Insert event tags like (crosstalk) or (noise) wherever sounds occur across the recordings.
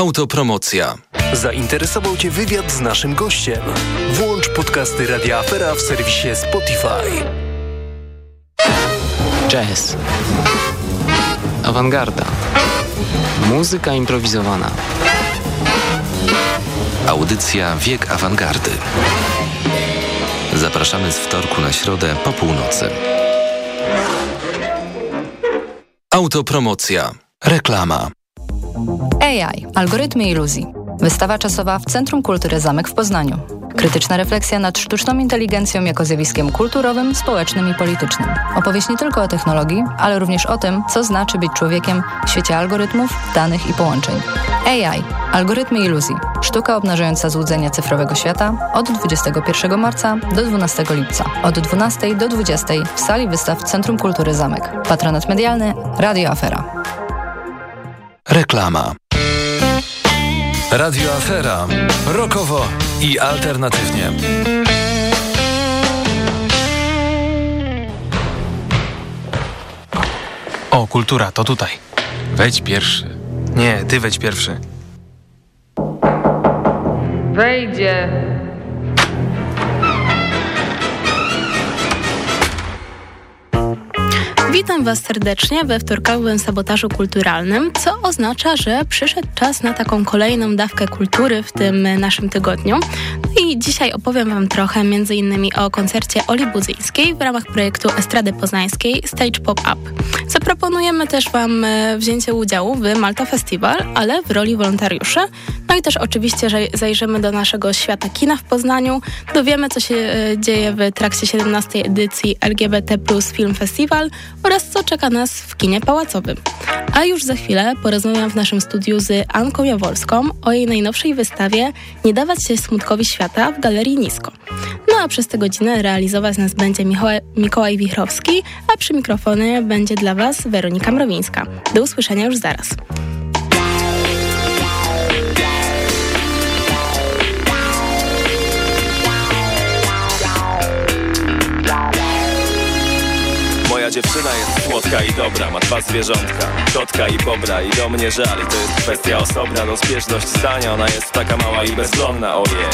Autopromocja. Zainteresował Cię wywiad z naszym gościem? Włącz podcasty Radia Afera w serwisie Spotify. Jazz. Awangarda. Muzyka improwizowana. Audycja Wiek Awangardy. Zapraszamy z wtorku na środę po północy. Autopromocja. Reklama. AI. Algorytmy iluzji. Wystawa czasowa w Centrum Kultury Zamek w Poznaniu. Krytyczna refleksja nad sztuczną inteligencją jako zjawiskiem kulturowym, społecznym i politycznym. Opowieść nie tylko o technologii, ale również o tym, co znaczy być człowiekiem w świecie algorytmów, danych i połączeń. AI. Algorytmy iluzji. Sztuka obnażająca złudzenia cyfrowego świata od 21 marca do 12 lipca. Od 12 do 20 w sali wystaw Centrum Kultury Zamek. Patronat medialny Radio Afera. Reklama. Radio Afera. Rokowo i alternatywnie. O, kultura, to tutaj. Wejdź pierwszy. Nie, ty wejdź pierwszy. Wejdzie. Witam Was serdecznie we wtorkowym sabotażu kulturalnym, co oznacza, że przyszedł czas na taką kolejną dawkę kultury w tym naszym tygodniu. I dzisiaj opowiem Wam trochę m.in. o koncercie Oli Budzyńskiej w ramach projektu Estrady Poznańskiej Stage Pop-Up. Zaproponujemy też Wam e, wzięcie udziału w Malta Festival, ale w roli wolontariuszy. No i też oczywiście, zajrzymy do naszego świata kina w Poznaniu, dowiemy co się e, dzieje w trakcie 17 edycji LGBT Plus Film Festival oraz co czeka nas w kinie pałacowym. A już za chwilę porozmawiam w naszym studiu z Anką Jaworską o jej najnowszej wystawie Nie dawać się smutkowi świata w Galerii Nisko. No a przez tę godzinę realizować nas będzie Mikołaj, Mikołaj Wichrowski, a przy mikrofonie będzie dla Was Weronika Mrowińska. Do usłyszenia już zaraz. Moja dziewczyna jest słodka i dobra Ma dwa zwierzątka, kotka i bobra I do mnie żali, to jest kwestia osobna Rozbieżność zdania, ona jest taka mała i bezwzględna Ojej,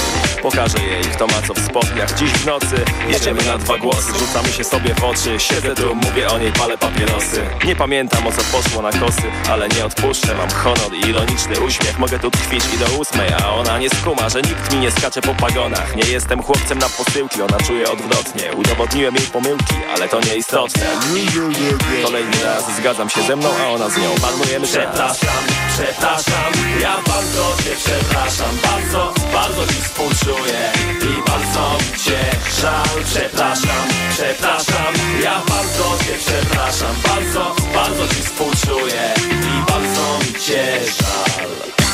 pokażę jej kto ma co w spodniach. Dziś w nocy jedziemy na dwa głosy. Rzucamy się sobie w oczy, siedzę tu Mówię o niej, palę papierosy. Nie pamiętam o co poszło na kosy Ale nie odpuszczę, mam honor i ironiczny uśmiech. Mogę tu tkwić i do ósmej A ona nie skuma, że nikt mi nie skacze po pagonach. Nie jestem chłopcem na posyłki, ona czuje odwrotnie. Udowodniłem jej pomyłki, ale to nieistotne Kolejny raz zgadzam się ze mną, a ona z nią. Marnujemy Przepraszam, przepraszam Ja bardzo cię przepraszam Bardzo, bardzo ci współczuję I bardzo mi cię żal. Przepraszam, przepraszam Ja bardzo cię przepraszam Bardzo, bardzo ci współczuję I bardzo mi cię żal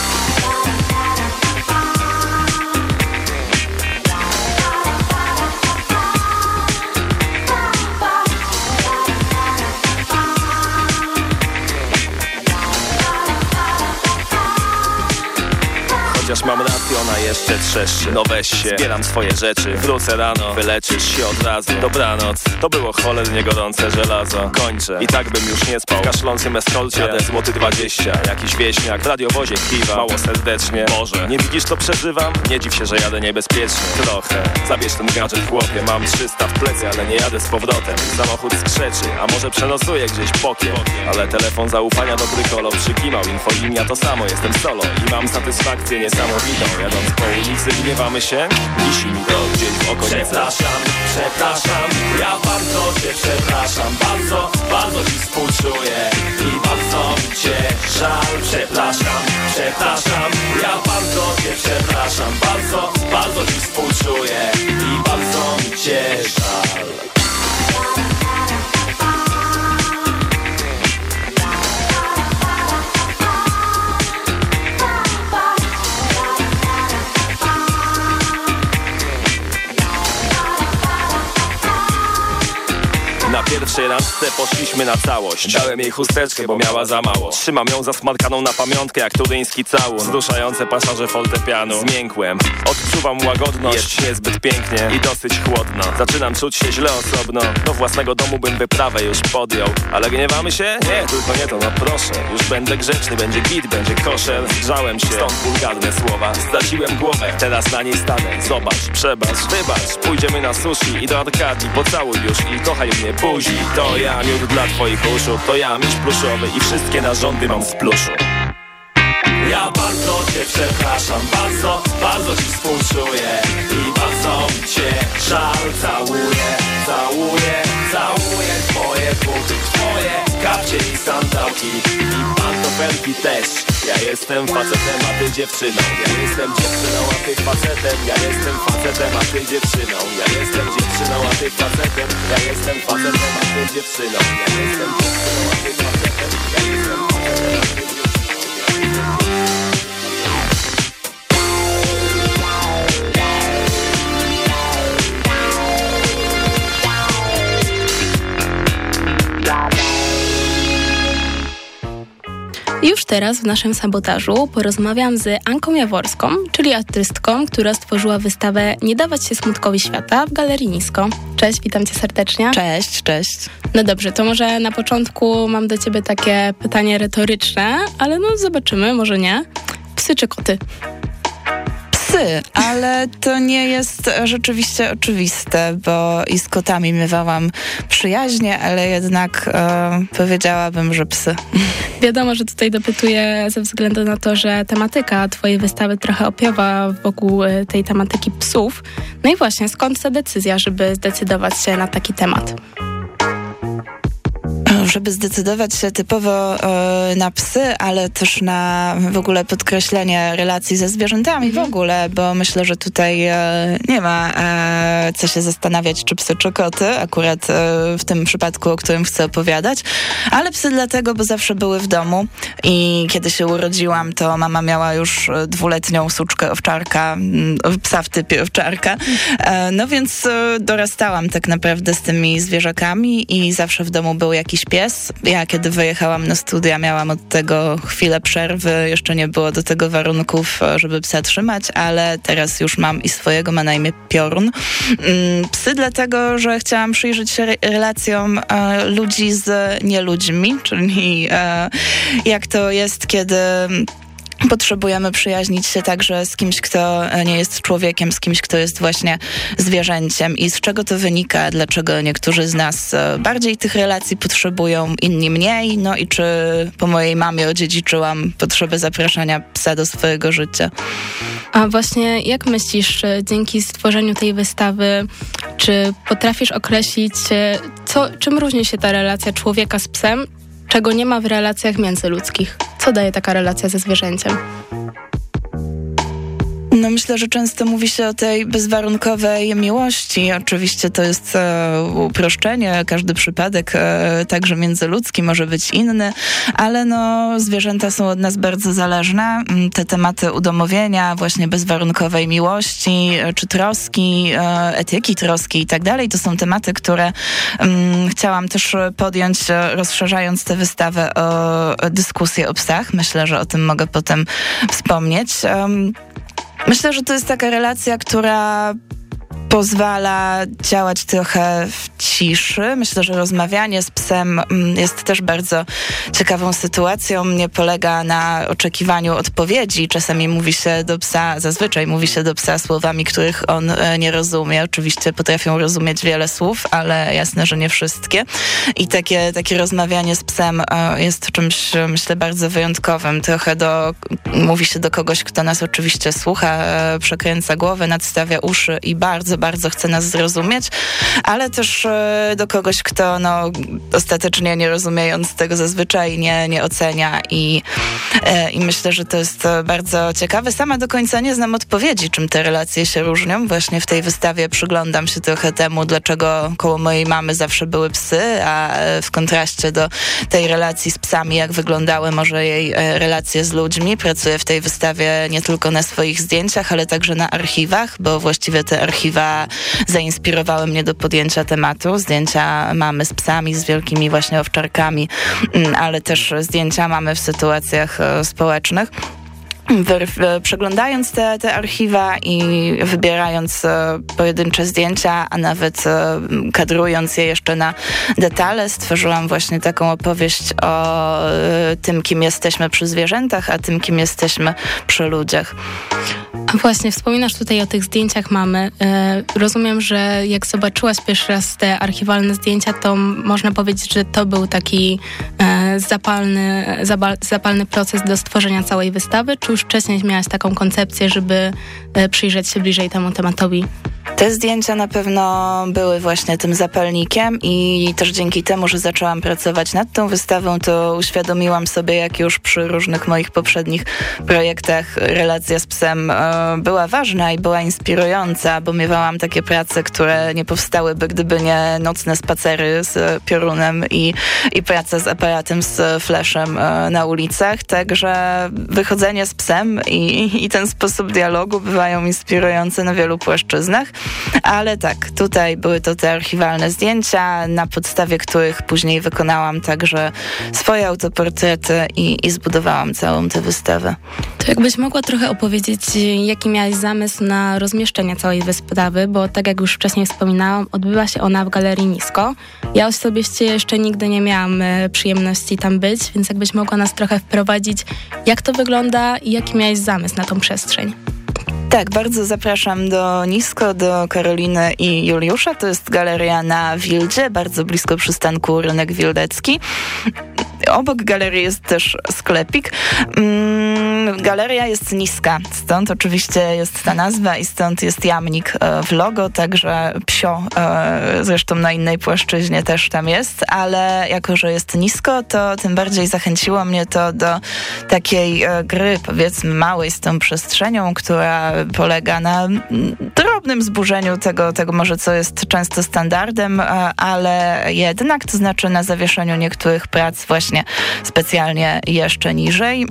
Chociaż mam rację, ona jeszcze trzeszczy. No weź się, zbieram swoje rzeczy. Wrócę rano, wyleczysz się od razu. Dobranoc, to było cholernie gorące żelazo. Kończę, i tak bym już nie spał. W kaszlącym eskolcie, jadę złoty dwadzieścia. Jakiś wieśniak, w radiowozie kiwa. Mało serdecznie, może Nie widzisz co przeżywam? Nie dziw się, że jadę niebezpiecznie. Trochę, zabierz ten gadżet chłopie. Mam 300 w plecy, ale nie jadę z powrotem. Samochód skrzeczy, a może przenosuję gdzieś pokiem. Ale telefon zaufania dobry kolor przykimał. Infolinia to samo, jestem solo. I mam satysfakcję niesamowitą Jadąc po ulicy gniewamy się Wisi mi to gdzieś w okolicy Przepraszam, przepraszam Ja bardzo cię przepraszam Bardzo, bardzo ci współczuję I bardzo cię żal. Przepraszam, przepraszam Ja bardzo cię przepraszam Bardzo, bardzo ci współczuję I bardzo cię żal pierwszej randce poszliśmy na całość. Dałem jej chusteczkę, bo miała za mało. Trzymam ją zasmarkaną na pamiątkę jak turyński całun. Wzruszające pasaże fortepianu. Zmiękłem, odczuwam łagodność. Jest. Niezbyt pięknie i dosyć chłodno. Zaczynam czuć się źle osobno. Do własnego domu bym wyprawę już podjął. Ale gniewamy się? Nie, tylko nie to, no proszę. Już będę grzeczny, będzie git, będzie koszer Zgrzałem się, stąd wulgarne słowa. Straciłem głowę, teraz na niej stanę. Zobacz, przebacz, wybacz. Pójdziemy na sushi i do Arkadii Pocałuj już i kochaj mnie buzi. To ja miód dla twoich uszu To ja miś pluszowy i wszystkie narządy mam z pluszu. Ja bardzo cię przepraszam, bardzo, bardzo ci współczuję I bardzo cię żal całuję, całuję, całuję Twoje buty, twoje kapcie i sandałki I pantofelki też. Ja jestem facetem, a ty dziewczyną. Ja jestem dziewczyną, a ty facetem. Ja jestem facetem, a ty dziewczyną. Ja jestem dziewczyną, a ty facetem. Ja jestem facetem, a ty dziewczyną. Ja jestem dziewczyną, a ty facetem. Ja jestem facetem, Już teraz w naszym sabotażu porozmawiam z Anką Jaworską, czyli artystką, która stworzyła wystawę Nie dawać się smutkowi świata w Galerii Nisko. Cześć, witam cię serdecznie. Cześć, cześć. No dobrze, to może na początku mam do ciebie takie pytanie retoryczne, ale no zobaczymy, może nie. Psy czy koty? Psy, ale to nie jest rzeczywiście oczywiste, bo i z kotami miewałam przyjaźnie, ale jednak e, powiedziałabym, że psy. Wiadomo, że tutaj dopytuję ze względu na to, że tematyka twojej wystawy trochę opiewa wokół e, tej tematyki psów. No i właśnie, skąd ta decyzja, żeby zdecydować się na taki temat? Żeby zdecydować się typowo e, na psy, ale też na w ogóle podkreślenie relacji ze zwierzętami w mhm. ogóle, bo myślę, że tutaj e, nie ma e, co się zastanawiać, czy psy, czy koty, akurat w tym przypadku, o którym chcę opowiadać, ale psy dlatego, bo zawsze były w domu i kiedy się urodziłam, to mama miała już dwuletnią suczkę owczarka, mm, psa w typie owczarka, no więc dorastałam tak naprawdę z tymi zwierzakami i zawsze w domu był jakiś pies. Ja kiedy wyjechałam na studia miałam od tego chwilę przerwy, jeszcze nie było do tego warunków, żeby psa trzymać, ale teraz już mam i swojego, ma na imię Piorun. Mm, psy dlatego, że chciałam przyjrzeć się relacjom e, ludzi z nieludźmi, czyli e, jak to jest, kiedy Potrzebujemy przyjaźnić się także z kimś, kto nie jest człowiekiem, z kimś, kto jest właśnie zwierzęciem. I z czego to wynika? Dlaczego niektórzy z nas e, bardziej tych relacji potrzebują, inni mniej? No i czy po mojej mamie odziedziczyłam potrzebę zapraszania psa do swojego życia? A właśnie jak myślisz, dzięki stworzeniu tej wystawy, czy potrafisz określić, e, co, czym różni się ta relacja człowieka z psem, czego nie ma w relacjach międzyludzkich? Co daje taka relacja ze zwierzęciem? No myślę, że często mówi się o tej bezwarunkowej miłości. Oczywiście to jest e, uproszczenie, każdy przypadek, e, także międzyludzki może być inny, ale no zwierzęta są od nas bardzo zależne. Mm, te tematy udomowienia, właśnie bezwarunkowej miłości, e, czy troski, e, etyki troski i tak dalej, to są tematy, które mm, chciałam też podjąć, e, rozszerzając tę wystawę o dyskusję o psach. Myślę, że o tym mogę potem wspomnieć. Myślę, że to jest taka relacja, która pozwala działać trochę w ciszy. Myślę, że rozmawianie z psem mm, jest też bardzo ciekawą sytuacją. Nie polega na oczekiwaniu odpowiedzi. Czasami mówi się do psa, zazwyczaj mówi się do psa słowami, których on e, nie rozumie. Oczywiście potrafią rozumieć wiele słów, ale jasne, że nie wszystkie. I takie, takie rozmawianie z psem e, jest czymś, myślę, bardzo wyjątkowym. Trochę do, mówi się do kogoś, kto nas oczywiście słucha, e, przekręca głowę, nadstawia uszy i bardzo, bardzo chce nas zrozumieć, ale też e, do kogoś, kto no, ostatecznie nie rozumiejąc tego zazwyczaj nie, nie ocenia i, e, i myślę, że to jest bardzo ciekawe. Sama do końca nie znam odpowiedzi, czym te relacje się różnią. Właśnie w tej wystawie przyglądam się trochę temu, dlaczego koło mojej mamy zawsze były psy, a w kontraście do tej relacji z psami, jak wyglądały może jej e, relacje z ludźmi. Pracuję w tej wystawie nie tylko na swoich zdjęciach, ale także na archiwach, bo właściwie te archiwa zdjęcia zainspirowały mnie do podjęcia tematu. Zdjęcia mamy z psami, z wielkimi właśnie owczarkami, mm, ale też zdjęcia mamy w sytuacjach e, społecznych przeglądając te, te archiwa i wybierając e, pojedyncze zdjęcia, a nawet e, kadrując je jeszcze na detale, stworzyłam właśnie taką opowieść o e, tym, kim jesteśmy przy zwierzętach, a tym, kim jesteśmy przy ludziach. Właśnie, wspominasz tutaj o tych zdjęciach mamy. Rozumiem, że jak zobaczyłaś pierwszy raz te archiwalne zdjęcia, to można powiedzieć, że to był taki zapalny, zapalny proces do stworzenia całej wystawy, czy już wcześniej miałaś taką koncepcję, żeby e, przyjrzeć się bliżej temu tematowi? Te zdjęcia na pewno były właśnie tym zapalnikiem i też dzięki temu, że zaczęłam pracować nad tą wystawą, to uświadomiłam sobie, jak już przy różnych moich poprzednich projektach relacja z psem e, była ważna i była inspirująca, bo miewałam takie prace, które nie powstałyby, gdyby nie nocne spacery z piorunem i, i praca z aparatem, z flashem e, na ulicach. Także wychodzenie z psem i, i ten sposób dialogu bywają inspirujące na wielu płaszczyznach. Ale tak, tutaj były to te archiwalne zdjęcia, na podstawie których później wykonałam także swoje autoportrety i, i zbudowałam całą tę wystawę. To jakbyś mogła trochę opowiedzieć, jaki miałaś zamysł na rozmieszczenie całej wystawy, bo tak jak już wcześniej wspominałam, odbywa się ona w Galerii Nisko. Ja osobiście jeszcze nigdy nie miałam e, przyjemności tam być, więc jakbyś mogła nas trochę wprowadzić, jak to wygląda i jaki miałeś zamysł na tą przestrzeń. Tak, bardzo zapraszam do Nisko, do Karoliny i Juliusza. To jest galeria na Wildzie, bardzo blisko przystanku Rynek Wildecki. Obok galerii jest też sklepik. Mm, galeria jest niska, stąd oczywiście jest ta nazwa i stąd jest jamnik e, w logo, także psio e, zresztą na innej płaszczyźnie też tam jest, ale jako, że jest nisko, to tym bardziej zachęciło mnie to do takiej e, gry, powiedzmy małej z tą przestrzenią, która polega na drobnym zburzeniu tego, tego może co jest często standardem, ale jednak, to znaczy na zawieszeniu niektórych prac właśnie specjalnie jeszcze niżej.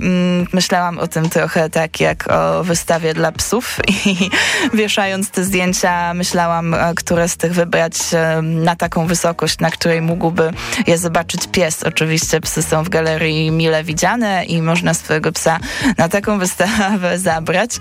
Myślałam o tym trochę tak jak o wystawie dla psów (laughs) i wieszając te zdjęcia myślałam, które z tych wybrać na taką wysokość, na której mógłby je zobaczyć pies. Oczywiście psy są w galerii mile widziane i można swojego psa na taką wystawę (laughs) zabrać.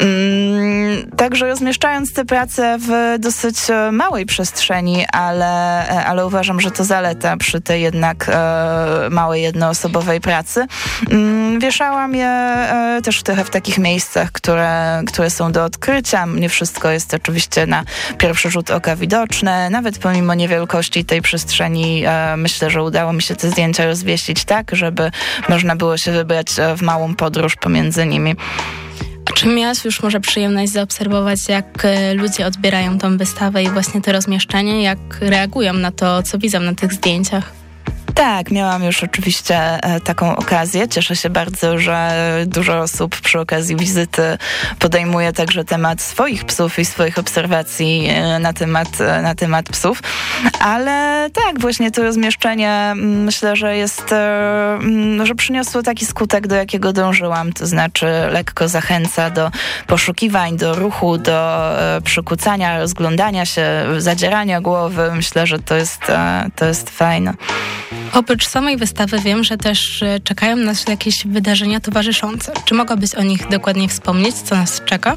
Mm, także rozmieszczając te prace w dosyć małej przestrzeni, ale, ale uważam, że to zaleta przy tej jednak e, małej jednoosobowej pracy. Mm, wieszałam je e, też trochę w takich miejscach, które, które są do odkrycia. Nie wszystko jest oczywiście na pierwszy rzut oka widoczne. Nawet pomimo niewielkości tej przestrzeni e, myślę, że udało mi się te zdjęcia rozwieścić tak, żeby można było się wybrać w małą podróż pomiędzy nimi. Czy miałaś już może przyjemność zaobserwować, jak e, ludzie odbierają tą wystawę i właśnie to rozmieszczenie, jak reagują na to, co widzą na tych zdjęciach? Tak, miałam już oczywiście e, taką okazję. Cieszę się bardzo, że dużo osób przy okazji wizyty podejmuje także temat swoich psów i swoich obserwacji e, na temat, e, na temat psów. Ale tak, właśnie to rozmieszczenie mm, myślę, że jest, mm, że przyniosło taki skutek, do jakiego dążyłam. To znaczy lekko zachęca do poszukiwań, do ruchu, do przykucania, rozglądania się, zadzierania głowy. Myślę, że to jest, to jest fajne. Oprócz samej wystawy wiem, że też czekają nas jakieś wydarzenia towarzyszące. Czy mogłabyś o nich dokładnie wspomnieć, co nas czeka?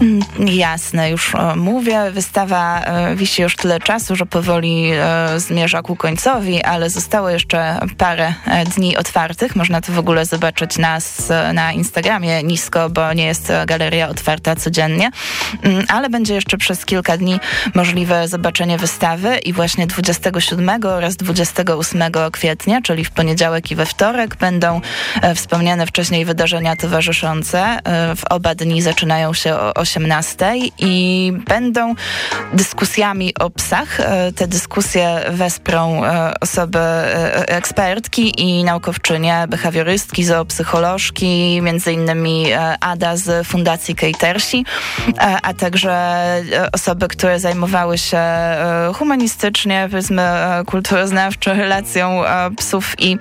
Mm, jasne, już mówię. Wystawa e, wisi już tyle czasu, że powoli e, zmierza ku końcowi, ale zostało jeszcze parę dni otwartych. Można to w ogóle zobaczyć nas na Instagramie nisko, bo nie jest galeria otwarta codziennie, mm, ale będzie jeszcze przez kilka dni możliwe zobaczenie wystawy i właśnie 27 oraz 28 kwietnia, czyli w poniedziałek i we wtorek, będą e, wspomniane wcześniej wydarzenia towarzyszące. E, w oba dni zaczynają się o 18 i będą dyskusjami o psach. E, te dyskusje wesprą osoby ekspertki i naukowczynie, behawiorystki, zoopsycholożki, między innymi Ada z Fundacji Kejtersi, a także osoby, które zajmowały się humanistycznie, powiedzmy kulturoznawczo relacją psów i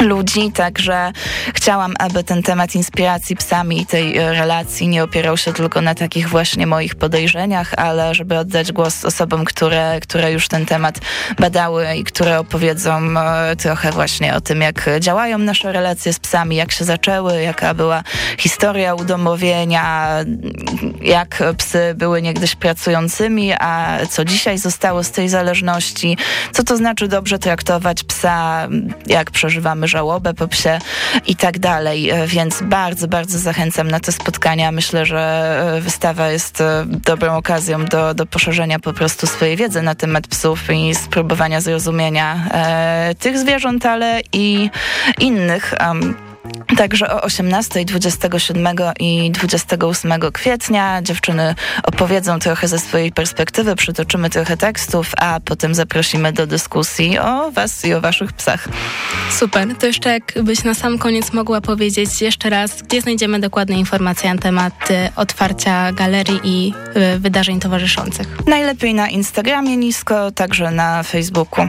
ludzi, także chciałam, aby ten temat inspiracji psami i tej e, relacji nie opierał się tylko na takich właśnie moich podejrzeniach, ale żeby oddać głos osobom, które, które już ten temat badały i które opowiedzą e, trochę właśnie o tym, jak działają nasze relacje z psami, jak się zaczęły, jaka była historia udomowienia, jak psy były niegdyś pracującymi, a co dzisiaj zostało z tej zależności, co to znaczy dobrze traktować psa, jak przeżywamy żałobę po psie i tak dalej. E, więc bardzo, bardzo zachęcam na te spotkania. Myślę, że e, wystawa jest e, dobrą okazją do, do poszerzenia po prostu swojej wiedzy na temat psów i spróbowania zrozumienia e, tych zwierząt, ale i innych. Um, Także o 18, 27 i 28 kwietnia dziewczyny opowiedzą trochę ze swojej perspektywy, przytoczymy trochę tekstów, a potem zaprosimy do dyskusji o Was i o Waszych psach. Super. To jeszcze jakbyś na sam koniec mogła powiedzieć jeszcze raz, gdzie znajdziemy dokładne informacje na temat y, otwarcia galerii i y, wydarzeń towarzyszących? Najlepiej na Instagramie nisko, także na Facebooku.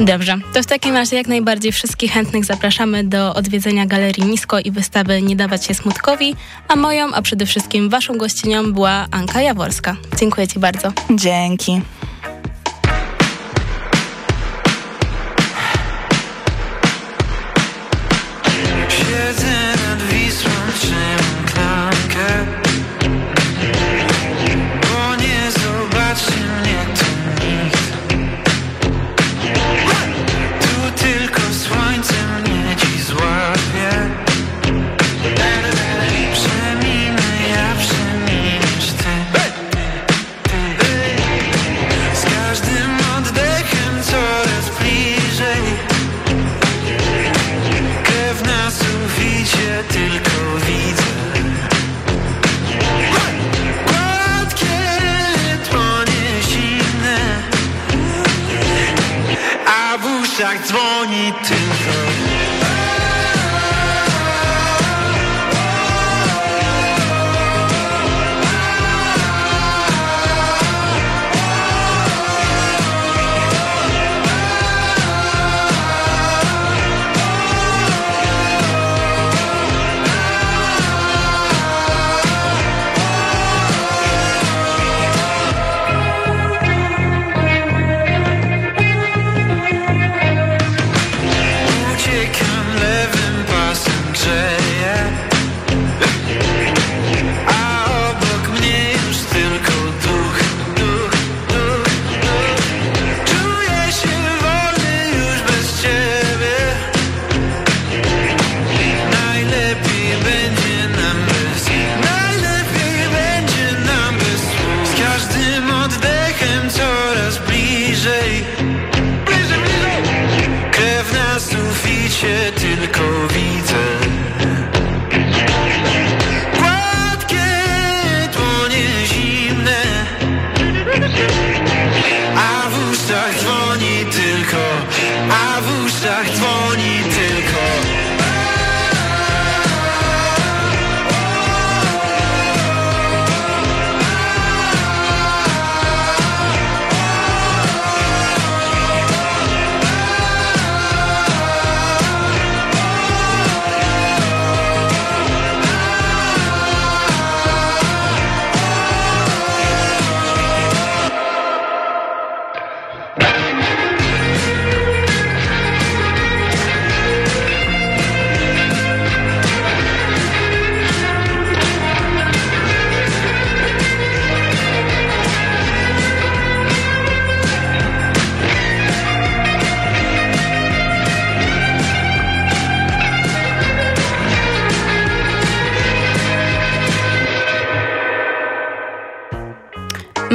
Dobrze. To w takim razie jak najbardziej wszystkich chętnych zapraszamy do odwiedzenia galerii Nisko i wystawy Nie dawać się smutkowi, a moją, a przede wszystkim waszą gościnią była Anka Jaworska. Dziękuję ci bardzo. Dzięki.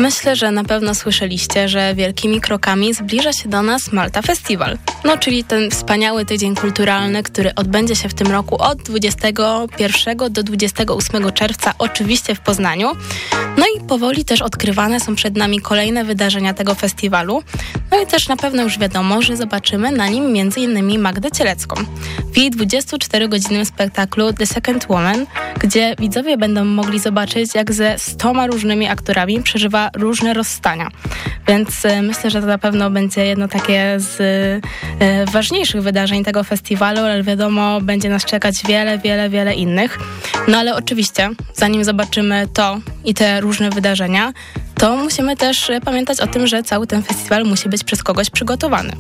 Myślę, że na pewno słyszeliście, że wielkimi krokami zbliża się do nas Malta Festival. No, czyli ten wspaniały tydzień kulturalny, który odbędzie się w tym roku od 21 do 28 czerwca, oczywiście w Poznaniu. No i powoli też odkrywane są przed nami kolejne wydarzenia tego festiwalu. No i też na pewno już wiadomo, że zobaczymy na nim m.in. Magdę Cielecką. W jej 24-godzinnym spektaklu The Second Woman, gdzie widzowie będą mogli zobaczyć, jak ze 100 różnymi aktorami przeżywa różne rozstania. Więc e, myślę, że to na pewno będzie jedno takie z e, ważniejszych wydarzeń tego festiwalu, ale wiadomo, będzie nas czekać wiele, wiele, wiele innych. No ale oczywiście, zanim zobaczymy to i te różne wydarzenia, to musimy też pamiętać o tym, że cały ten festiwal musi być przez kogoś przygotowany.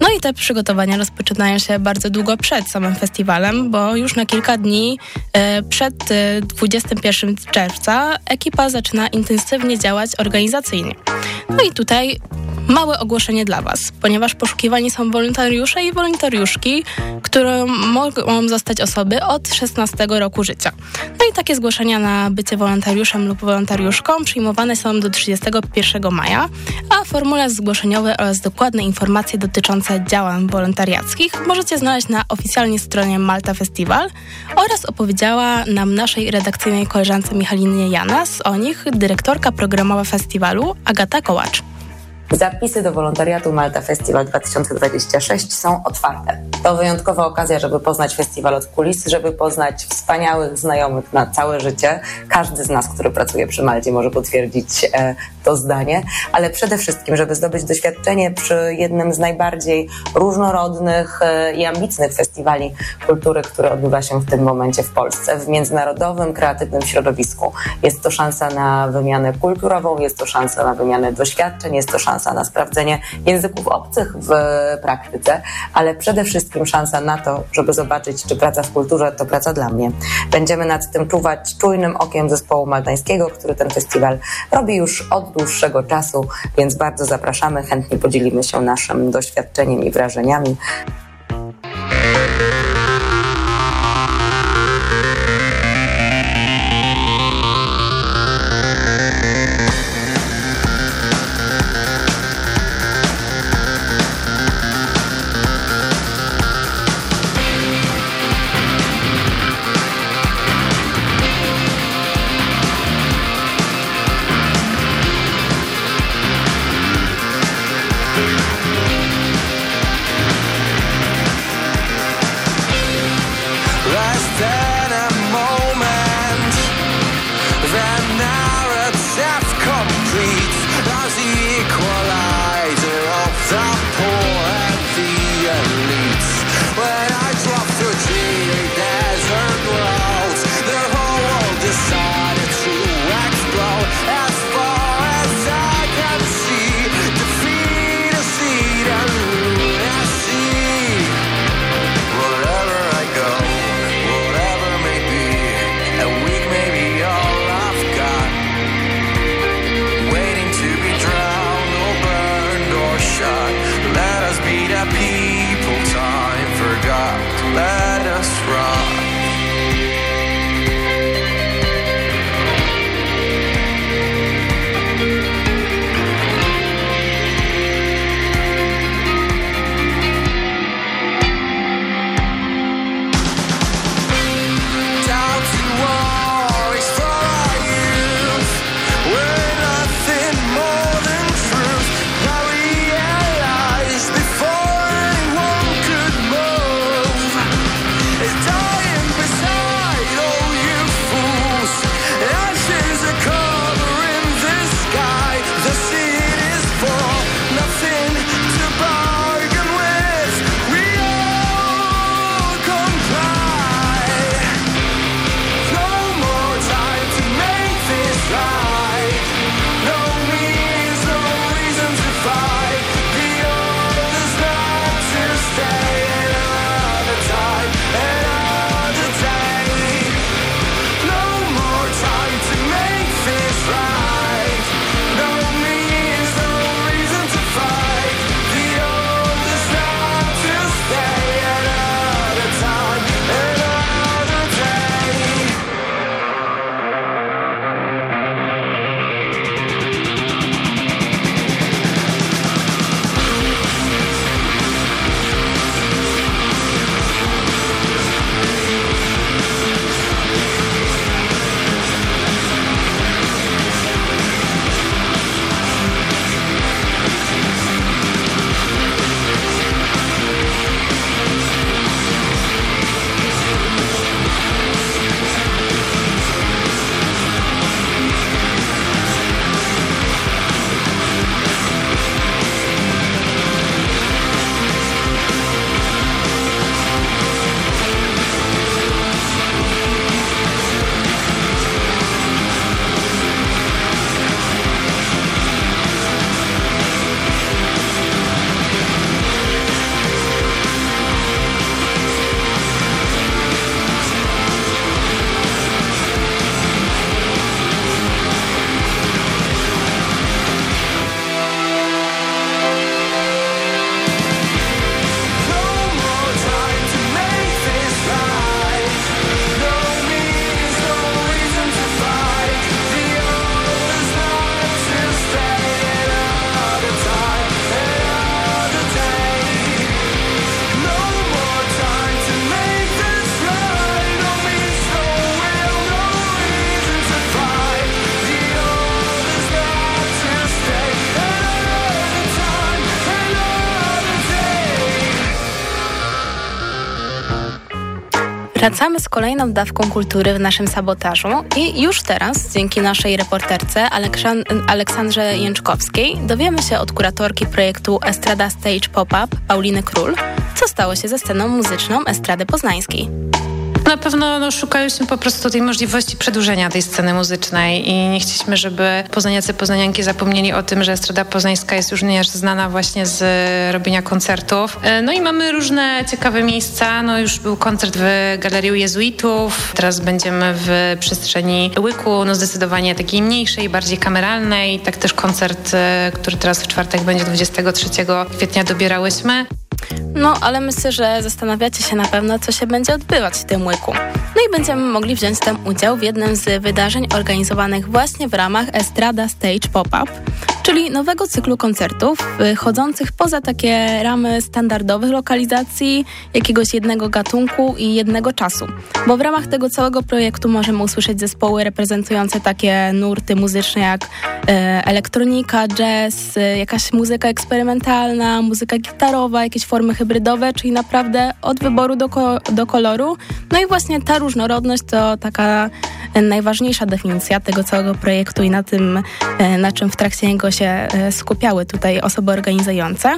No i te przygotowania rozpoczynają się bardzo długo przed samym festiwalem, bo już na kilka dni e, przed 21 e, czerwca ekipa zaczyna intensywnie działać organizacyjnie. No i tutaj małe ogłoszenie dla Was, ponieważ poszukiwani są wolontariusze i wolontariuszki, które mogą zostać osoby od 16 roku życia. No i takie zgłoszenia na bycie wolontariuszem lub wolontariuszką przyjmowane są do 31 maja, a formularz zgłoszeniowy oraz dokładne informacje dotyczące działań wolontariackich możecie znaleźć na oficjalnej stronie Malta Festival oraz opowiedziała nam naszej redakcyjnej koleżance Michalinie Janas o nich dyrektorka programowa festiwalu Agata watch. Zapisy do wolontariatu Malta Festival 2026 są otwarte. To wyjątkowa okazja, żeby poznać festiwal od kulis, żeby poznać wspaniałych znajomych na całe życie. Każdy z nas, który pracuje przy Malcie, może potwierdzić e, to zdanie, ale przede wszystkim, żeby zdobyć doświadczenie przy jednym z najbardziej różnorodnych e, i ambitnych festiwali kultury, który odbywa się w tym momencie w Polsce, w międzynarodowym, kreatywnym środowisku. Jest to szansa na wymianę kulturową, jest to szansa na wymianę doświadczeń, jest to szansa szansa na sprawdzenie języków obcych w praktyce, ale przede wszystkim szansa na to, żeby zobaczyć, czy praca w kulturze to praca dla mnie. Będziemy nad tym czuwać czujnym okiem zespołu maltańskiego, który ten festiwal robi już od dłuższego czasu, więc bardzo zapraszamy, chętnie podzielimy się naszym doświadczeniem i wrażeniami. Wracamy z kolejną dawką kultury w naszym sabotażu i już teraz, dzięki naszej reporterce Aleksandrze Jęczkowskiej, dowiemy się od kuratorki projektu Estrada Stage Pop-Up Pauliny Król, co stało się ze sceną muzyczną Estrady Poznańskiej. Na pewno no, szukaliśmy po prostu tej możliwości przedłużenia tej sceny muzycznej i nie chcieliśmy, żeby poznaniacy, poznanianki zapomnieli o tym, że Estrada Poznańska jest już znana właśnie z robienia koncertów. E, no i mamy różne ciekawe miejsca. No już był koncert w Galerii Jezuitów, teraz będziemy w przestrzeni Łyku, no zdecydowanie takiej mniejszej, bardziej kameralnej. Tak też koncert, e, który teraz w czwartek będzie 23 kwietnia dobierałyśmy. No, ale myślę, że zastanawiacie się na pewno, co się będzie odbywać w tym łyku. No i będziemy mogli wziąć tam udział w jednym z wydarzeń organizowanych właśnie w ramach Estrada Stage Pop-Up, czyli nowego cyklu koncertów wychodzących poza takie ramy standardowych lokalizacji, jakiegoś jednego gatunku i jednego czasu. Bo w ramach tego całego projektu możemy usłyszeć zespoły reprezentujące takie nurty muzyczne jak e, elektronika, jazz, e, jakaś muzyka eksperymentalna, muzyka gitarowa, jakieś formy hybrydowe, czyli naprawdę od wyboru do, ko do koloru. No i właśnie ta różnorodność to taka najważniejsza definicja tego całego projektu i na tym, na czym w trakcie niego się e, skupiały tutaj osoby organizujące.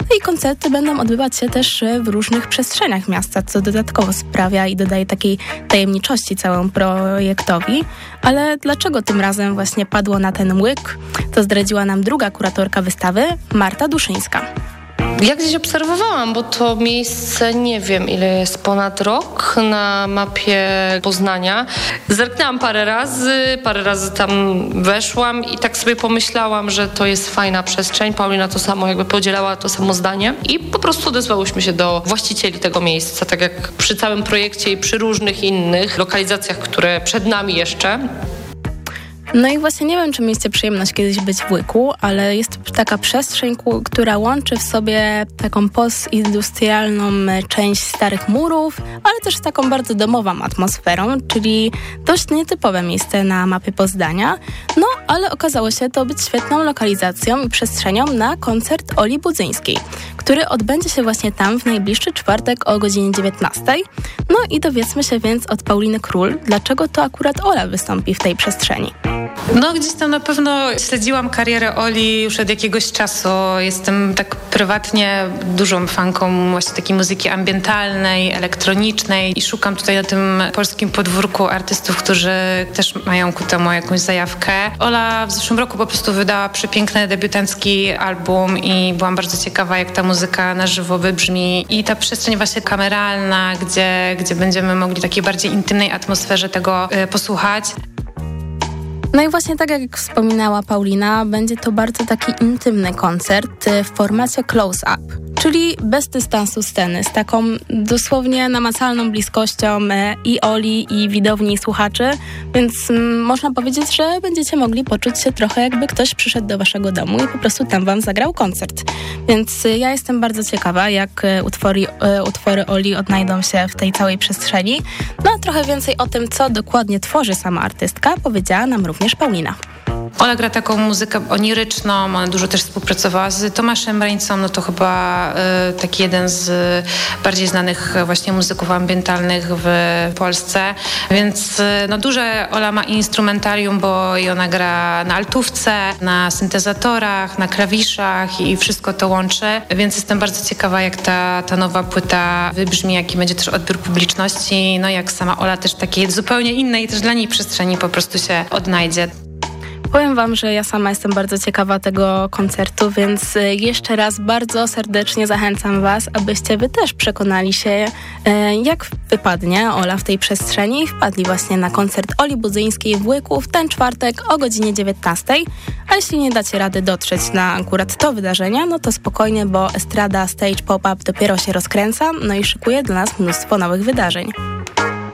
No i koncerty będą odbywać się też w różnych przestrzeniach miasta, co dodatkowo sprawia i dodaje takiej tajemniczości całemu projektowi. Ale dlaczego tym razem właśnie padło na ten łyk? To zdradziła nam druga kuratorka wystawy, Marta Duszyńska. Ja gdzieś obserwowałam, bo to miejsce nie wiem ile jest, ponad rok na mapie Poznania. Zerknęłam parę razy, parę razy tam weszłam i tak sobie pomyślałam, że to jest fajna przestrzeń. Paulina to samo jakby podzielała to samo zdanie i po prostu odezwałyśmy się do właścicieli tego miejsca, tak jak przy całym projekcie i przy różnych innych lokalizacjach, które przed nami jeszcze. No i właśnie nie wiem, czy mieliście przyjemność kiedyś być w Łyku, ale jest taka przestrzeń, która łączy w sobie taką postindustrialną część starych murów, ale też taką bardzo domową atmosferą, czyli dość nietypowe miejsce na mapie Poznania. No, ale okazało się to być świetną lokalizacją i przestrzenią na koncert Oli Budzyńskiej, który odbędzie się właśnie tam w najbliższy czwartek o godzinie 19. No i dowiedzmy się więc od Pauliny Król, dlaczego to akurat Ola wystąpi w tej przestrzeni. No gdzieś tam na pewno śledziłam karierę Oli już od jakiegoś czasu. Jestem tak prywatnie dużą fanką właśnie takiej muzyki ambientalnej, elektronicznej i szukam tutaj na tym polskim podwórku artystów, którzy też mają ku temu jakąś zajawkę. Ola w zeszłym roku po prostu wydała przepiękny debiutancki album i byłam bardzo ciekawa, jak ta muzyka na żywo wybrzmi i ta przestrzeń właśnie kameralna, gdzie, gdzie będziemy mogli takiej bardziej intymnej atmosferze tego y, posłuchać. No i właśnie tak jak wspominała Paulina, będzie to bardzo taki intymny koncert w formacie close-up, czyli bez dystansu sceny, z taką dosłownie namacalną bliskością e, i Oli, i widowni, i słuchaczy, więc mm, można powiedzieć, że będziecie mogli poczuć się trochę jakby ktoś przyszedł do waszego domu i po prostu tam wam zagrał koncert. Więc e, ja jestem bardzo ciekawa, jak e, utwory, utwory Oli odnajdą się w tej całej przestrzeni. No a trochę więcej o tym, co dokładnie tworzy sama artystka, powiedziała nam również również Paulina. Ola gra taką muzykę oniryczną, ona dużo też współpracowała z Tomaszem Reńcą, no to chyba y, taki jeden z bardziej znanych właśnie muzyków ambientalnych w Polsce, więc y, no duże Ola ma instrumentarium, bo i ona gra na altówce, na syntezatorach, na klawiszach i wszystko to łączy, więc jestem bardzo ciekawa, jak ta, ta nowa płyta wybrzmi, jaki będzie też odbiór publiczności, no jak sama Ola też takiej zupełnie innej też dla niej przestrzeni po prostu się odnajdzie. Powiem Wam, że ja sama jestem bardzo ciekawa tego koncertu, więc y, jeszcze raz bardzo serdecznie zachęcam Was, abyście Wy też przekonali się, y, jak wypadnie Ola w tej przestrzeni i wpadli właśnie na koncert Oli Budzyńskiej w Łyku w ten czwartek o godzinie 19. A jeśli nie dacie rady dotrzeć na akurat to wydarzenie, no to spokojnie, bo Estrada Stage Pop-Up dopiero się rozkręca, no i szykuje dla nas mnóstwo nowych wydarzeń.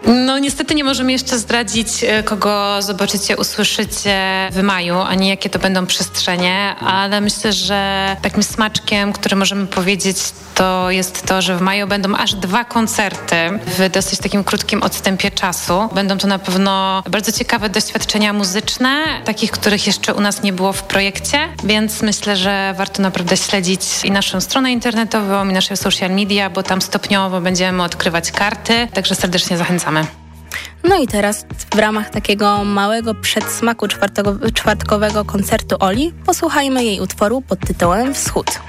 No niestety nie możemy jeszcze zdradzić, e, kogo zobaczycie, usłyszycie w maju, ani jakie to będą przestrzenie, ale myślę, że takim smaczkiem, który możemy powiedzieć, to jest to, że w maju będą aż dwa koncerty w dosyć takim krótkim odstępie czasu. Będą to na pewno bardzo ciekawe doświadczenia muzyczne, takich, których jeszcze u nas nie było w projekcie, więc myślę, że warto naprawdę śledzić i naszą stronę internetową, i nasze social media, bo tam stopniowo będziemy odkrywać karty, także serdecznie zachęcamy. No i teraz w ramach takiego małego przedsmaku czwartkowego koncertu Oli posłuchajmy jej utworu pod tytułem Wschód.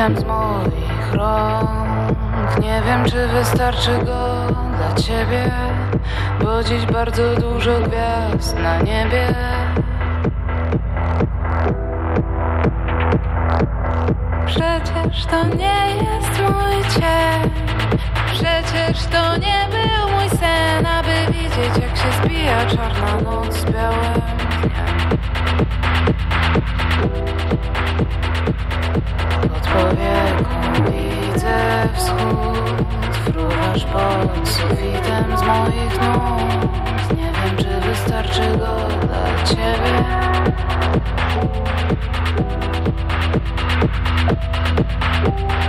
Sufitem z moich rąk. Nie wiem, czy wystarczy go dla ciebie Bo dziś bardzo dużo gwiazd na niebie. Przecież to nie jest mój cień. Przecież to nie był mój sen Aby widzieć, jak się zbija czarna noc z białym dniem widzę wschód. Fruwasz pod sufitem z moich nóg. Nie wiem, czy wystarczy go dla ciebie. Thank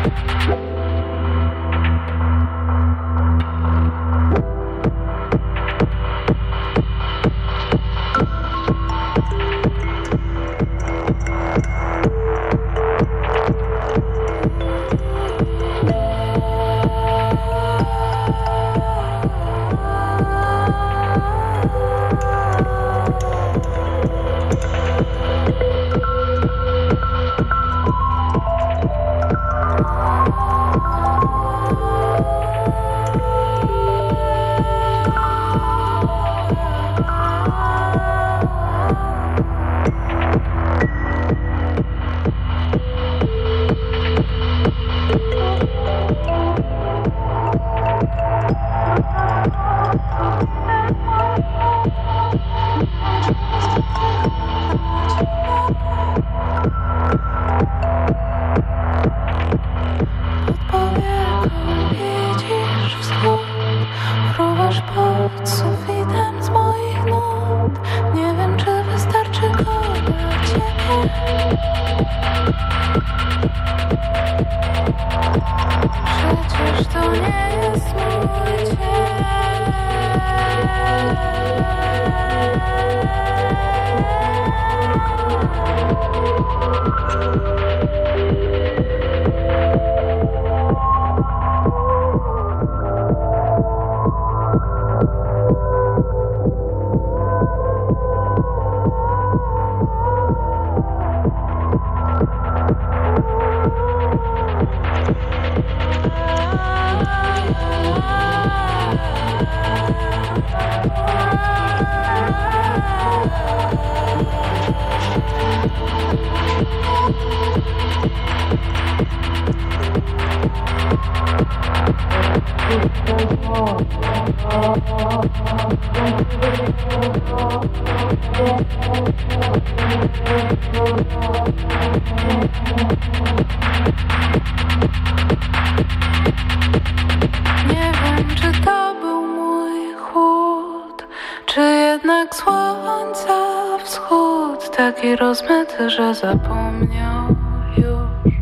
taki rozmyty, że zapomniał już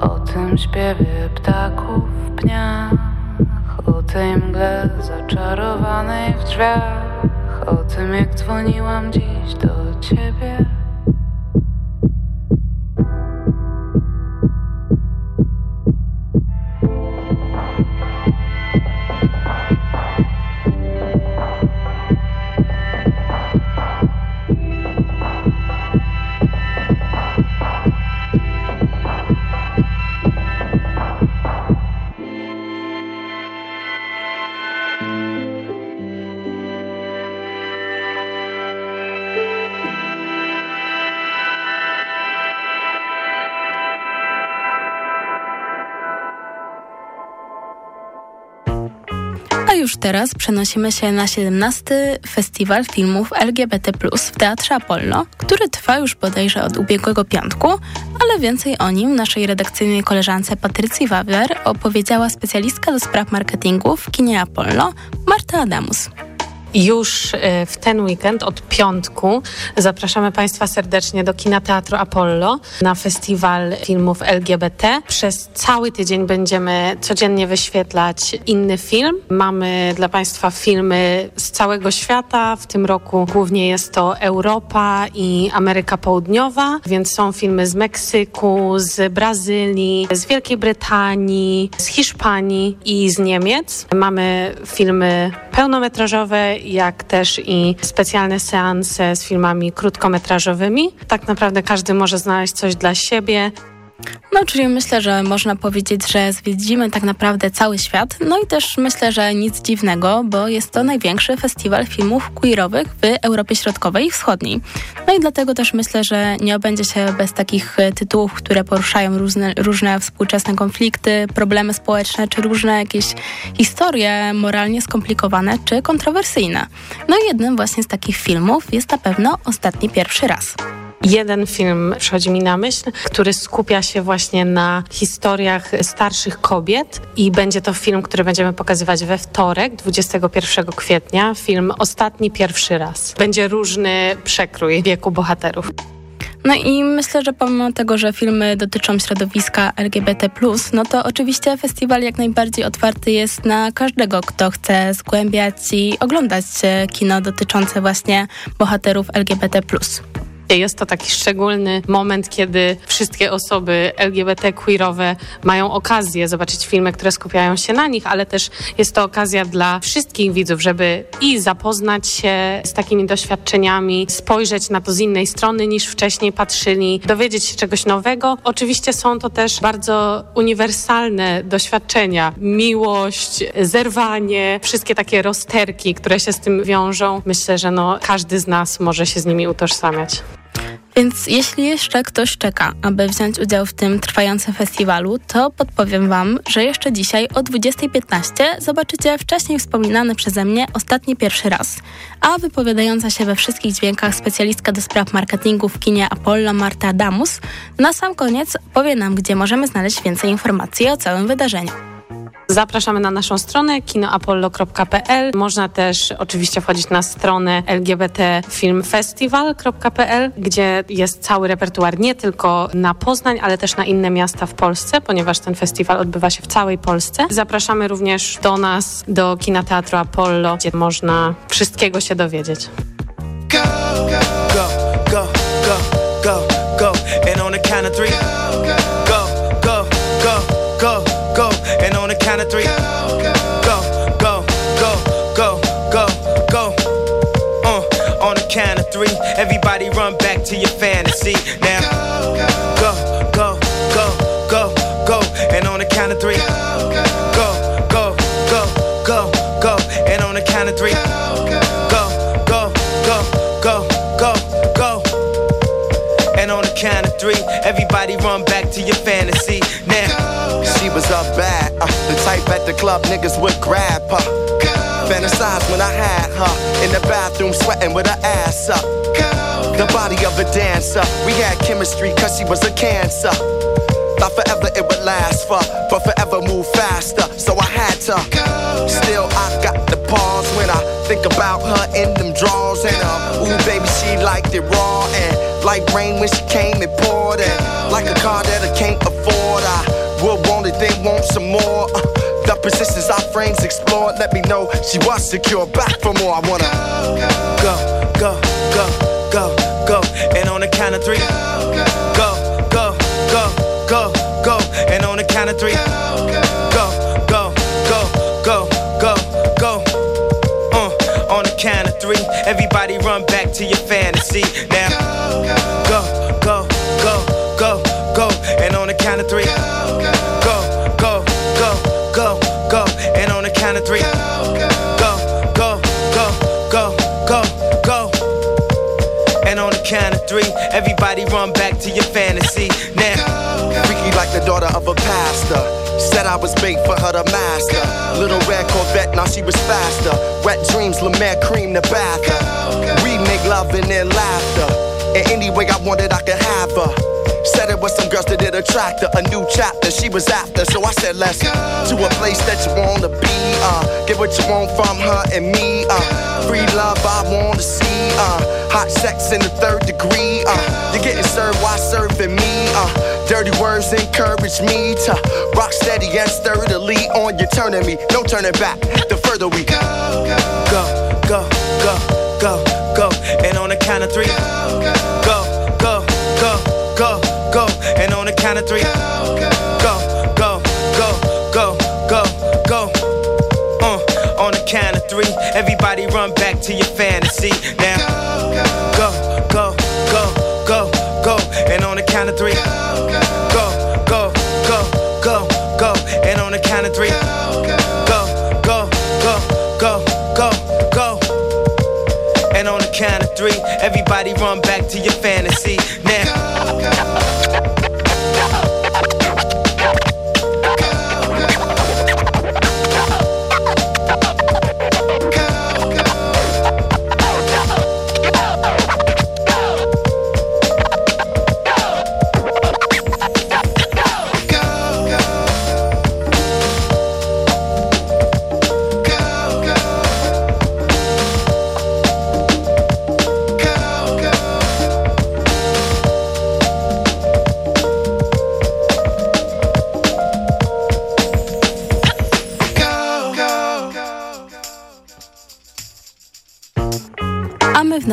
o tym śpiewie ptaków w o tej mgle zaczarowanej w drzwiach, o tym, jak dzwoniłam dziś do ciebie. Teraz przenosimy się na 17. Festiwal Filmów LGBT w Teatrze Apollo, który trwa już bodajże od ubiegłego piątku, ale więcej o nim naszej redakcyjnej koleżance Patrycji Wawler opowiedziała specjalistka do spraw marketingu w kinie Apollo, Marta Adamus. Już e, w ten weekend od piątku zapraszamy Państwa serdecznie do Kina Teatru Apollo na festiwal filmów LGBT. Przez cały tydzień będziemy codziennie wyświetlać inny film. Mamy dla Państwa filmy z całego świata. W tym roku głównie jest to Europa i Ameryka Południowa, więc są filmy z Meksyku, z Brazylii, z Wielkiej Brytanii, z Hiszpanii i z Niemiec. Mamy filmy pełnometrażowe, jak też i specjalne seanse z filmami krótkometrażowymi. Tak naprawdę każdy może znaleźć coś dla siebie. No, czyli myślę, że można powiedzieć, że zwiedzimy tak naprawdę cały świat. No i też myślę, że nic dziwnego, bo jest to największy festiwal filmów queerowych w Europie Środkowej i Wschodniej. No i dlatego też myślę, że nie obędzie się bez takich e, tytułów, które poruszają różne, różne współczesne konflikty, problemy społeczne, czy różne jakieś historie moralnie skomplikowane, czy kontrowersyjne. No i jednym właśnie z takich filmów jest na pewno Ostatni Pierwszy Raz. Jeden film przychodzi mi na myśl, który skupia się właśnie na historiach starszych kobiet i będzie to film, który będziemy pokazywać we wtorek, 21 kwietnia. Film Ostatni Pierwszy Raz. Będzie różny przekrój wieku bohaterów. No i myślę, że pomimo tego, że filmy dotyczą środowiska LGBT+, no to oczywiście festiwal jak najbardziej otwarty jest na każdego, kto chce zgłębiać i oglądać e, kino dotyczące właśnie bohaterów LGBT+. Jest to taki szczególny moment, kiedy wszystkie osoby LGBT queerowe mają okazję zobaczyć filmy, które skupiają się na nich, ale też jest to okazja dla wszystkich widzów, żeby i zapoznać się z takimi doświadczeniami, spojrzeć na to z innej strony niż wcześniej patrzyli, dowiedzieć się czegoś nowego. Oczywiście są to też bardzo uniwersalne doświadczenia. Miłość, zerwanie, wszystkie takie rozterki, które się z tym wiążą. Myślę, że no, każdy z nas może się z nimi utożsamiać. Więc jeśli jeszcze ktoś czeka, aby wziąć udział w tym trwającym festiwalu, to podpowiem Wam, że jeszcze dzisiaj o 20.15 zobaczycie wcześniej wspominany przeze mnie ostatni pierwszy raz. A wypowiadająca się we wszystkich dźwiękach specjalistka do spraw marketingu w kinie Apollo Marta Adamus na sam koniec powie nam, gdzie możemy znaleźć więcej informacji o całym wydarzeniu. Zapraszamy na naszą stronę kinoapollo.pl. Można też oczywiście wchodzić na stronę lgbtfilmfestival.pl, gdzie jest cały repertuar nie tylko na Poznań, ale też na inne miasta w Polsce, ponieważ ten festiwal odbywa się w całej Polsce. Zapraszamy również do nas, do Kina Teatru Apollo, gdzie można wszystkiego się dowiedzieć. Go, go, go, go, go, go, and on the count of three. Go, go, three. Go, go, go, go, go, go. Uh, on the count of three, everybody run back to your fantasy. Now, go, go, go, go, go, and on the count of three. Go, go, go, go, go, and on the count of three. Go, go, go, go, go, go. And on the count of three, everybody run back to your fantasy. Now, She was up uh, the type at the club niggas would grab her. Fantasize when I had her in the bathroom sweating with her ass up. The body of a dancer, we had chemistry cause she was a cancer. Thought forever it would last for, but forever move faster, so I had to. Still, I got the pause when I think about her in them drawers. And uh, ooh, baby, she liked it raw. And like rain when she came and poured. And like a car that I can't afford. I would want it, then want some more. Uh, the persistence our frames explored let me know she was secure. Back for more, I wanna go, go, go, go, go. And on the count of three, go, go, go, go, go. And on the count of three, go, go, go, go, go, go. Uh, on the count of three, everybody run back to your fantasy. Now, go, go, go, go, go. And on the count of three, run back to your fantasy. Now, freaky like the daughter of a pastor. Said I was bait for her to master. Little red Corvette, now she was faster. Wet dreams, Lemaire cream the bath. We make love and then laughter. And any way I wanted, I could have her. Said it was some girls that did attract her. A new chapter she was after. So I said, let's go, to a place that you wanna be. Uh, get what you want from her and me. Uh, free love I wanna see. Uh, hot sex in the third degree. Uh, you're getting served while serving me. Uh, dirty words encourage me to rock steady and sturdily on your turning me. No turning back. The further we go, go, go, go, go, go. And on the count of three, go, go, go, go, go. And on the count of three, go, go, go, go, go, go. Uh, on the count of three, everybody run back to your fantasy. Now, go, go, go, go, go. And on the count of three, go, go, go, go, go. And on the count of three, go, go, go, go, go, go. And on the count of three, everybody run back to your fantasy. Now.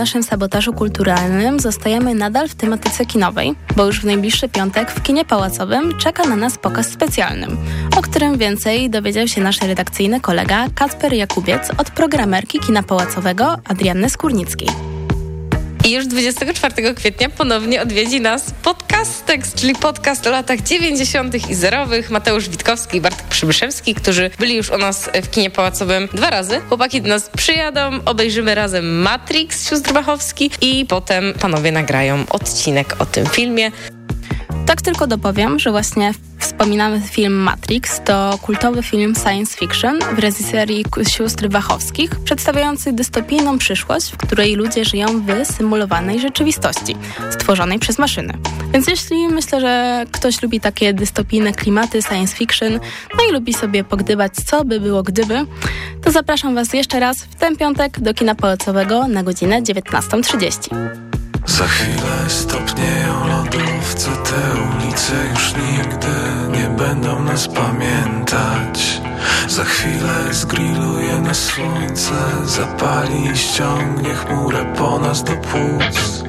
Naszym sabotażu kulturalnym zostajemy nadal w tematyce kinowej, bo już w najbliższy piątek w kinie pałacowym czeka na nas pokaz specjalny, o którym więcej dowiedział się nasz redakcyjny kolega Kacper Jakubiec od programerki kina pałacowego Adrianny Skórnickiej. I już 24 kwietnia ponownie odwiedzi nas Podcastex, czyli podcast o latach 90. i zerowych. Mateusz Witkowski i Bartek Przybyszewski, którzy byli już u nas w kinie pałacowym dwa razy. Chłopaki do nas przyjadą, obejrzymy razem Matrix sióstr Bachowski i potem panowie nagrają odcinek o tym filmie. Tak tylko dopowiem, że właśnie wspominamy film Matrix, to kultowy film science fiction w reżyserii sióstr Wachowskich, przedstawiający dystopijną przyszłość, w której ludzie żyją w symulowanej rzeczywistości, stworzonej przez maszyny. Więc jeśli myślę, że ktoś lubi takie dystopijne klimaty science fiction, no i lubi sobie pogdybać, co by było gdyby, to zapraszam Was jeszcze raz w ten piątek do kina pałacowego na godzinę 19.30. Za chwilę stopnieją lodowce, te ulice już nigdy nie będą nas pamiętać. Za chwilę zgrilluje nas słońce, zapali i ściągnie chmurę po nas do płuc.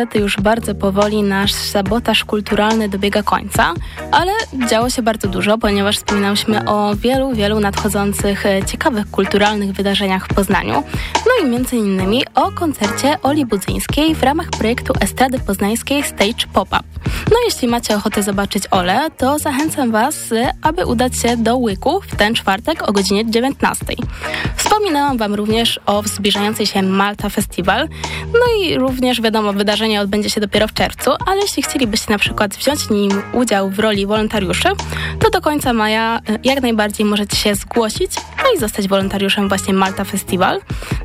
Niestety już bardzo powoli nasz sabotaż kulturalny dobiega końca, ale działo się bardzo dużo, ponieważ wspominałyśmy o wielu, wielu nadchodzących e, ciekawych kulturalnych wydarzeniach w Poznaniu. No i między innymi o koncercie Oli Budzyńskiej w ramach projektu Estrady Poznańskiej Stage Pop-Up. No jeśli macie ochotę zobaczyć Ole, to zachęcam Was, aby udać się do Łyku w ten czwartek o godzinie 19. Wspominałam Wam również o zbliżającej się Malta Festival, no i również wiadomo, wydarzenie odbędzie się dopiero w czerwcu, ale jeśli chcielibyście na przykład wziąć w nim udział w roli wolontariuszy, to do końca maja e, jak najbardziej możecie się zgłosić no i zostać wolontariuszem właśnie Malta Festival.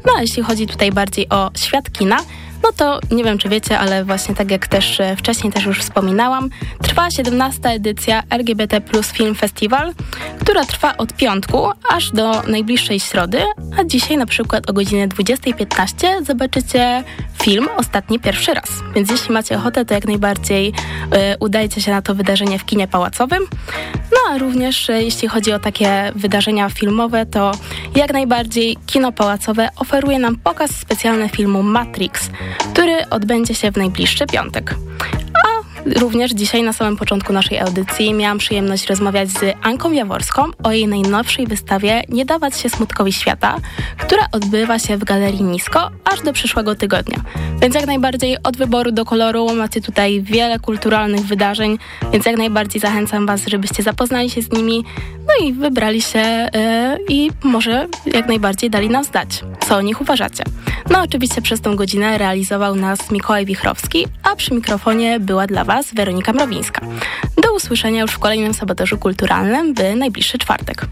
No a jeśli chodzi tutaj bardziej o świat kina, no to nie wiem, czy wiecie, ale właśnie tak jak też e, wcześniej też już wspominałam, trwa 17. edycja LGBT Plus Film Festival, która trwa od piątku aż do najbliższej środy, a dzisiaj na przykład o godzinie 20.15 zobaczycie film Ostatni Pierwszy Raz. Więc jeśli macie ochotę, to jak najbardziej y, udajcie się na to wydarzenie w kinie pałacowym. No a również y, jeśli chodzi o takie wydarzenia filmowe, to jak najbardziej kino pałacowe oferuje nam pokaz specjalny filmu Matrix, który odbędzie się w najbliższy piątek. Również dzisiaj na samym początku naszej audycji miałam przyjemność rozmawiać z Anką Jaworską o jej najnowszej wystawie Nie dawać się smutkowi świata, która odbywa się w Galerii Nisko aż do przyszłego tygodnia. Więc jak najbardziej od wyboru do koloru macie tutaj wiele kulturalnych wydarzeń, więc jak najbardziej zachęcam Was, żebyście zapoznali się z nimi, no i wybrali się yy, i może jak najbardziej dali nam znać, co o nich uważacie. No oczywiście przez tą godzinę realizował nas Mikołaj Wichrowski, a przy mikrofonie była dla Was Weronika Mrowińska. Do usłyszenia już w kolejnym sabotażu kulturalnym w najbliższy czwartek.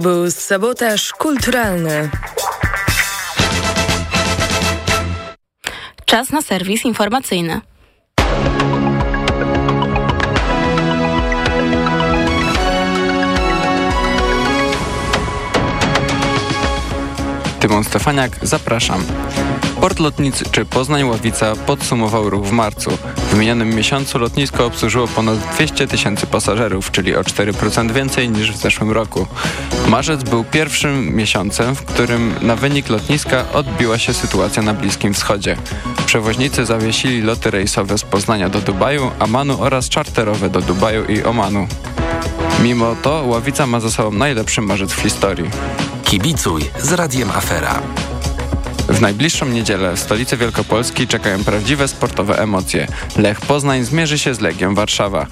Był sabotaż kulturalny. Czas na serwis informacyjny. Tymon Stefaniak, zapraszam. Port lotniczy Poznań-Ławica podsumował ruch w marcu. W minionym miesiącu lotnisko obsłużyło ponad 200 tysięcy pasażerów, czyli o 4% więcej niż w zeszłym roku. Marzec był pierwszym miesiącem, w którym na wynik lotniska odbiła się sytuacja na Bliskim Wschodzie. Przewoźnicy zawiesili loty rejsowe z Poznania do Dubaju, Amanu oraz czarterowe do Dubaju i Omanu. Mimo to Ławica ma za sobą najlepszy marzec w historii. Kibicuj z Radiem Afera. W najbliższą niedzielę w stolicy Wielkopolski czekają prawdziwe sportowe emocje. Lech Poznań zmierzy się z Legią Warszawa.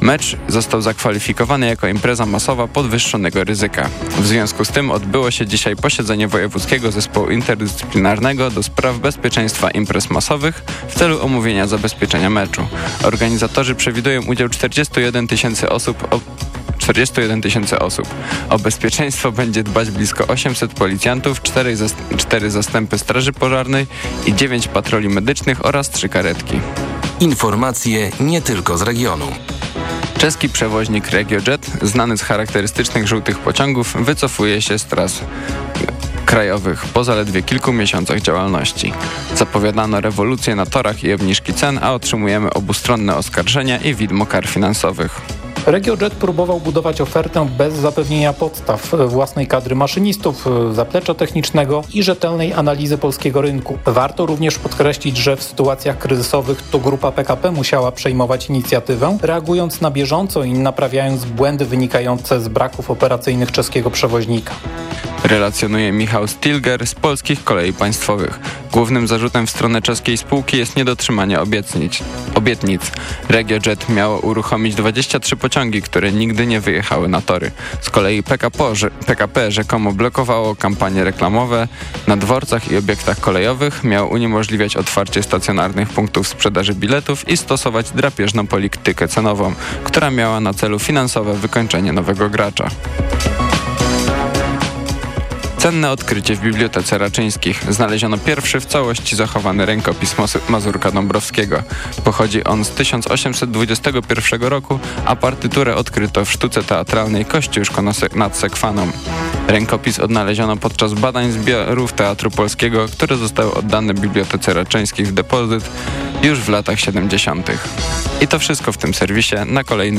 Mecz został zakwalifikowany jako impreza masowa podwyższonego ryzyka. W związku z tym odbyło się dzisiaj posiedzenie Wojewódzkiego Zespołu Interdyscyplinarnego do spraw bezpieczeństwa imprez masowych w celu omówienia zabezpieczenia meczu. Organizatorzy przewidują udział 41 tysięcy osób 41 tysięcy osób. O bezpieczeństwo będzie dbać blisko 800 policjantów, 4, zas 4 zastępy straży pożarnej i 9 patroli medycznych oraz 3 karetki. Informacje nie tylko z regionu. Czeski przewoźnik RegioJet, znany z charakterystycznych żółtych pociągów, wycofuje się z tras krajowych po zaledwie kilku miesiącach działalności. Zapowiadano rewolucję na torach i obniżki cen, a otrzymujemy obustronne oskarżenia i widmo kar finansowych. RegioJet próbował budować ofertę bez zapewnienia podstaw własnej kadry maszynistów, zaplecza technicznego i rzetelnej analizy polskiego rynku. Warto również podkreślić, że w sytuacjach kryzysowych to grupa PKP musiała przejmować inicjatywę, reagując na bieżąco i naprawiając błędy wynikające z braków operacyjnych czeskiego przewoźnika. Relacjonuje Michał Stilger z Polskich Kolei Państwowych. Głównym zarzutem w stronę czeskiej spółki jest niedotrzymanie obietnic. obietnic. RegioJet miało uruchomić 23 pociągi, które nigdy nie wyjechały na tory. Z kolei PKP, PKP rzekomo blokowało kampanie reklamowe na dworcach i obiektach kolejowych, miało uniemożliwiać otwarcie stacjonarnych punktów sprzedaży biletów i stosować drapieżną politykę cenową, która miała na celu finansowe wykończenie nowego gracza. Cenne odkrycie w Bibliotece Raczyńskich. Znaleziono pierwszy w całości zachowany rękopis Mazurka Dąbrowskiego. Pochodzi on z 1821 roku, a partyturę odkryto w sztuce teatralnej Kościuszko nad Sekwaną. Rękopis odnaleziono podczas badań zbiorów Teatru Polskiego, które zostały oddane Bibliotece Raczyńskich w depozyt już w latach 70. I to wszystko w tym serwisie. Na kolejny